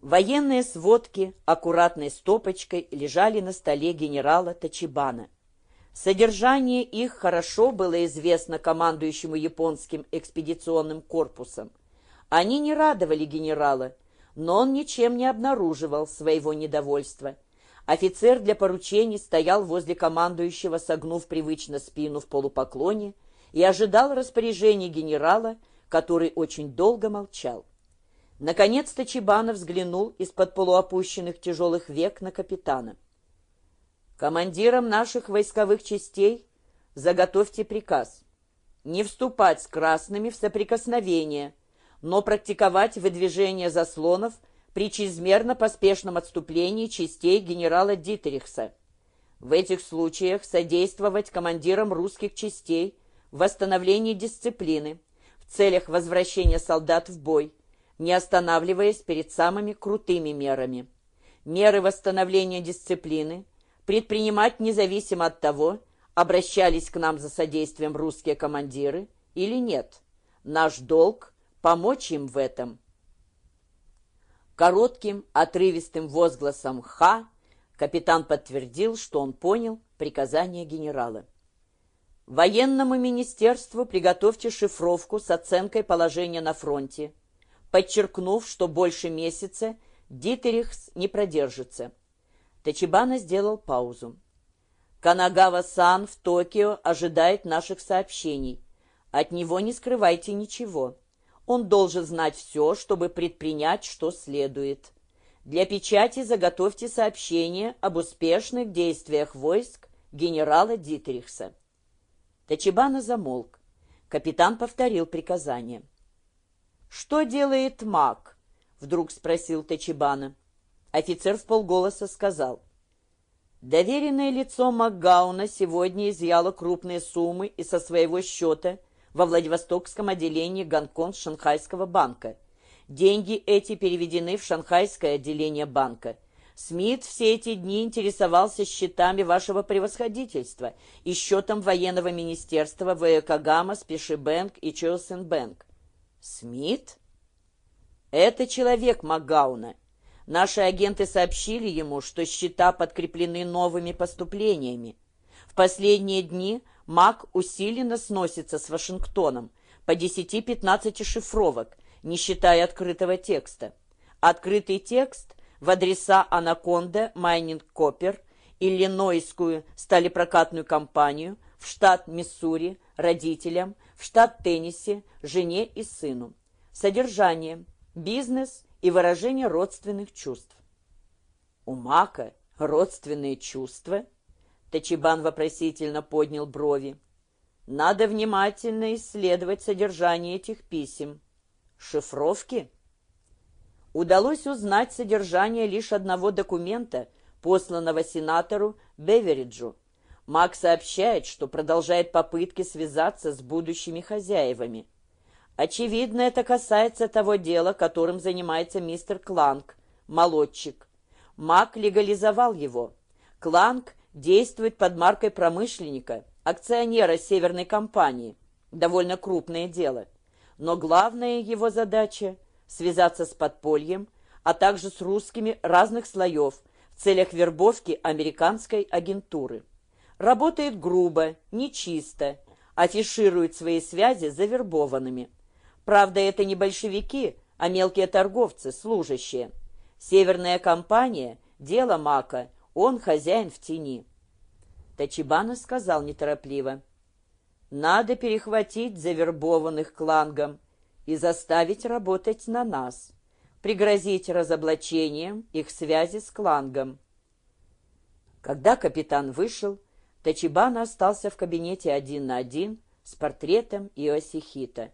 Военные сводки аккуратной стопочкой лежали на столе генерала Тачибана. Содержание их хорошо было известно командующему японским экспедиционным корпусом. Они не радовали генерала, но он ничем не обнаруживал своего недовольства. Офицер для поручений стоял возле командующего, согнув привычно спину в полупоклоне, и ожидал распоряжения генерала, который очень долго молчал. Наконец-то Чебанов взглянул из-под полуопущенных тяжелых век на капитана. «Командирам наших войсковых частей заготовьте приказ. Не вступать с красными в соприкосновение, но практиковать выдвижение заслонов при чрезмерно поспешном отступлении частей генерала Дитерихса. В этих случаях содействовать командирам русских частей в восстановлении дисциплины в целях возвращения солдат в бой, не останавливаясь перед самыми крутыми мерами. Меры восстановления дисциплины предпринимать независимо от того, обращались к нам за содействием русские командиры или нет. Наш долг – помочь им в этом. Коротким, отрывистым возгласом «Ха» капитан подтвердил, что он понял приказание генерала. Военному министерству приготовьте шифровку с оценкой положения на фронте – подчеркнув, что больше месяца Дитерихс не продержится. Тачибана сделал паузу. Канагава-сан в Токио ожидает наших сообщений. От него не скрывайте ничего. Он должен знать все, чтобы предпринять, что следует. Для печати заготовьте сообщение об успешных действиях войск генерала Дитрихса. Тачибана замолк. Капитан повторил приказание. «Что делает маг?» — вдруг спросил Тачибана. Офицер в полголоса сказал. «Доверенное лицо Макгауна сегодня изъяло крупные суммы и со своего счета во Владивостокском отделении Гонконг-Шанхайского банка. Деньги эти переведены в шанхайское отделение банка. Смит все эти дни интересовался счетами вашего превосходительства и счетом военного министерства в Yokohama Specie Bank и Chosen Bank. Смит? Это человек Макгауна. Наши агенты сообщили ему, что счета подкреплены новыми поступлениями. В последние дни Мак усиленно сносится с Вашингтоном по 10-15 шифровок, не считая открытого текста. Открытый текст в адреса Anaconda, Mining Copper, Иллинойскую сталепрокатную компанию, в штат Миссури, родителям, в штат Теннесси, жене и сыну. Содержание, бизнес и выражение родственных чувств. У Мака родственные чувства? Тачибан вопросительно поднял брови. Надо внимательно исследовать содержание этих писем. Шифровки? Удалось узнать содержание лишь одного документа, посланного сенатору Бевериджу, Мак сообщает, что продолжает попытки связаться с будущими хозяевами. Очевидно, это касается того дела, которым занимается мистер Кланг, молодчик. Мак легализовал его. Кланг действует под маркой промышленника, акционера Северной компании. Довольно крупное дело. Но главная его задача – связаться с подпольем, а также с русскими разных слоев в целях вербовки американской агентуры работает грубо, нечисто, афиширует свои связи завербованными. Правда, это не большевики, а мелкие торговцы, служащие. Северная компания – дело Мака, он хозяин в тени. Тачибана сказал неторопливо. «Надо перехватить завербованных клангом и заставить работать на нас, пригрозить разоблачением их связи с клангом». Когда капитан вышел, Тачибана остался в кабинете один на один с портретом Иосихита.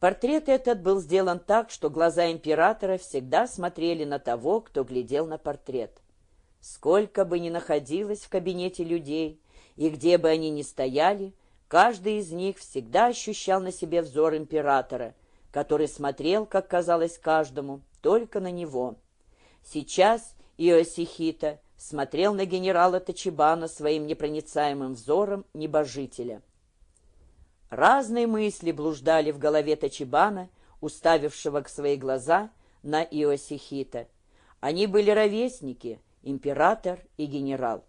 Портрет этот был сделан так, что глаза императора всегда смотрели на того, кто глядел на портрет. Сколько бы ни находилось в кабинете людей, и где бы они ни стояли, каждый из них всегда ощущал на себе взор императора, который смотрел, как казалось каждому, только на него. Сейчас Иосихита смотрел на генерала Тачибана своим непроницаемым взором небожителя. Разные мысли блуждали в голове Тачибана, уставившего к свои глаза на Иосихита. Они были ровесники, император и генерал.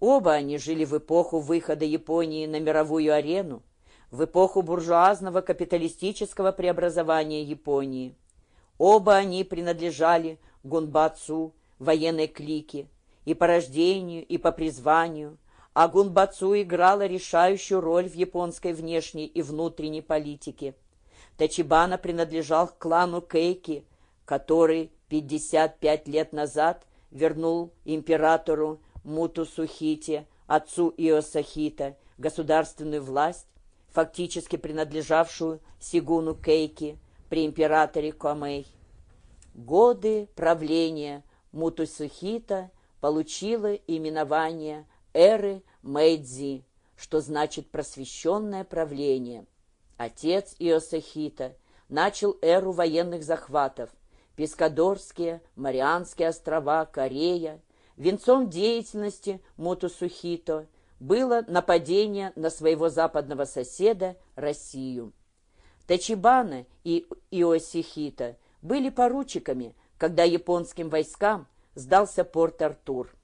Оба они жили в эпоху выхода Японии на мировую арену, в эпоху буржуазного капиталистического преобразования Японии. Оба они принадлежали гунбацу, военной клике, и по рождению, и по призванию, а гунбацу играла решающую роль в японской внешней и внутренней политике. Тачибана принадлежал к клану Кейки, который 55 лет назад вернул императору Мутусухите, отцу Иосахита, государственную власть, фактически принадлежавшую Сигуну Кейки при императоре Комей. Годы правления Мутусухита получило именование эры Мэйдзи, что значит «просвещенное правление». Отец Иосахита начал эру военных захватов, Пескадорские, Марианские острова, Корея. Венцом деятельности Мотусухито было нападение на своего западного соседа Россию. Тачибана и Иосихита были поручиками, когда японским войскам сдался порт Артур.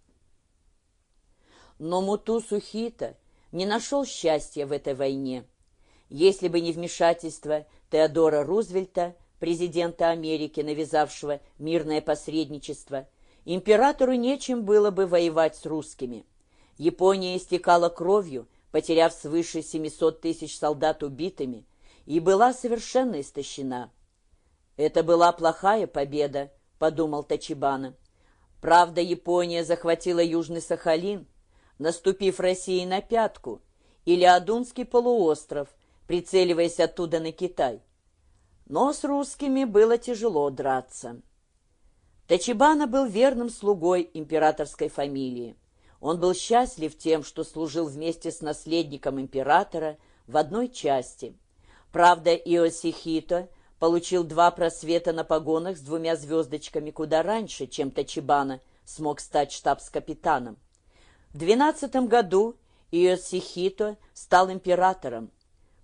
Но Мутусухита не нашел счастья в этой войне. Если бы не вмешательство Теодора Рузвельта, президента Америки, навязавшего мирное посредничество, императору нечем было бы воевать с русскими. Япония истекала кровью, потеряв свыше 700 тысяч солдат убитыми, и была совершенно истощена. «Это была плохая победа», — подумал Тачибана. «Правда, Япония захватила Южный Сахалин, наступив России на пятку, или Адунский полуостров, прицеливаясь оттуда на Китай. Но с русскими было тяжело драться. Тачибана был верным слугой императорской фамилии. Он был счастлив тем, что служил вместе с наследником императора в одной части. Правда, Иосихито получил два просвета на погонах с двумя звездочками куда раньше, чем Тачибана смог стать штабс-капитаном. В двенадцатом году Иосихито стал императором,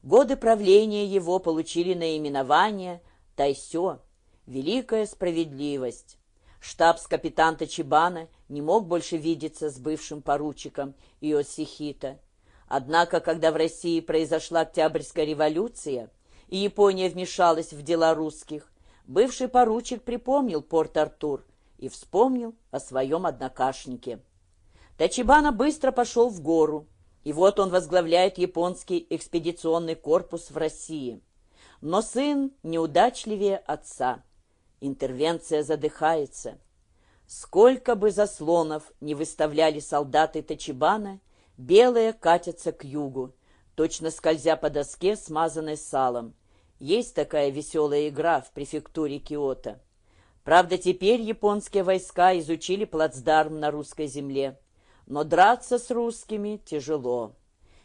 Годы правления его получили наименование Тайсё – Великая справедливость. Штабс-капитан Тачибана не мог больше видеться с бывшим поручиком Иосихита. Однако, когда в России произошла Октябрьская революция и Япония вмешалась в дела русских, бывший поручик припомнил Порт-Артур и вспомнил о своем однокашнике. Тачибана быстро пошел в гору, и вот он возглавляет японский экспедиционный корпус в России. Но сын неудачливее отца. Интервенция задыхается. Сколько бы заслонов не выставляли солдаты Тачибана, белые катятся к югу, точно скользя по доске, смазанной салом. Есть такая веселая игра в префектуре Киото. Правда, теперь японские войска изучили плацдарм на русской земле но драться с русскими тяжело.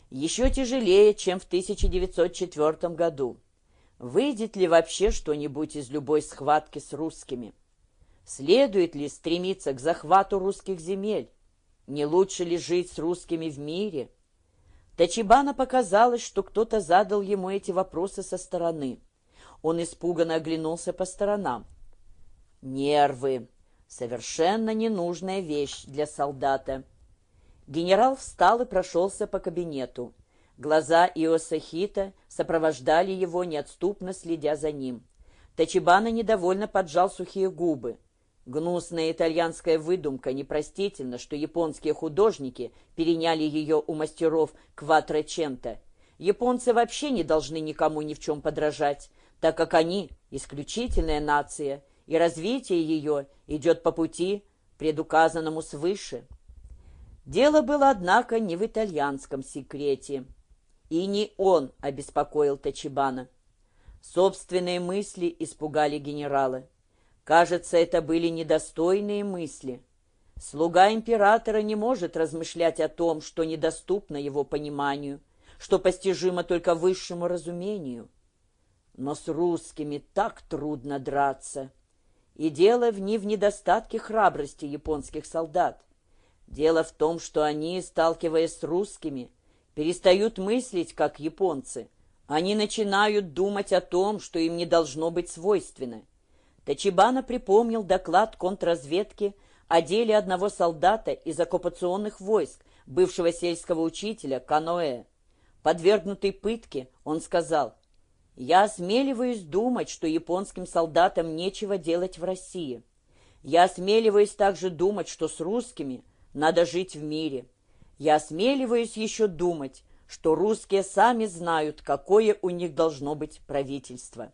Еще тяжелее, чем в 1904 году. Выйдет ли вообще что-нибудь из любой схватки с русскими? Следует ли стремиться к захвату русских земель? Не лучше ли жить с русскими в мире? Тачибана показалось, что кто-то задал ему эти вопросы со стороны. Он испуганно оглянулся по сторонам. Нервы. Совершенно ненужная вещь для солдата. Генерал встал и прошелся по кабинету. Глаза Иосахита сопровождали его, неотступно следя за ним. Тачибана недовольно поджал сухие губы. Гнусная итальянская выдумка непростительно, что японские художники переняли ее у мастеров Кватрочента. Японцы вообще не должны никому ни в чем подражать, так как они исключительная нация, и развитие ее идет по пути, предуказанному свыше. Дело было, однако, не в итальянском секрете. И не он обеспокоил Тачибана. Собственные мысли испугали генерала. Кажется, это были недостойные мысли. Слуга императора не может размышлять о том, что недоступно его пониманию, что постижимо только высшему разумению. Но с русскими так трудно драться. И дело в не в недостатке храбрости японских солдат. Дело в том, что они, сталкиваясь с русскими, перестают мыслить, как японцы. Они начинают думать о том, что им не должно быть свойственно. Тачибана припомнил доклад контрразведки о деле одного солдата из оккупационных войск, бывшего сельского учителя Каноэ. Подвергнутый пытке, он сказал, «Я осмеливаюсь думать, что японским солдатам нечего делать в России. Я осмеливаюсь также думать, что с русскими надо жить в мире. Я осмеливаюсь еще думать, что русские сами знают, какое у них должно быть правительство».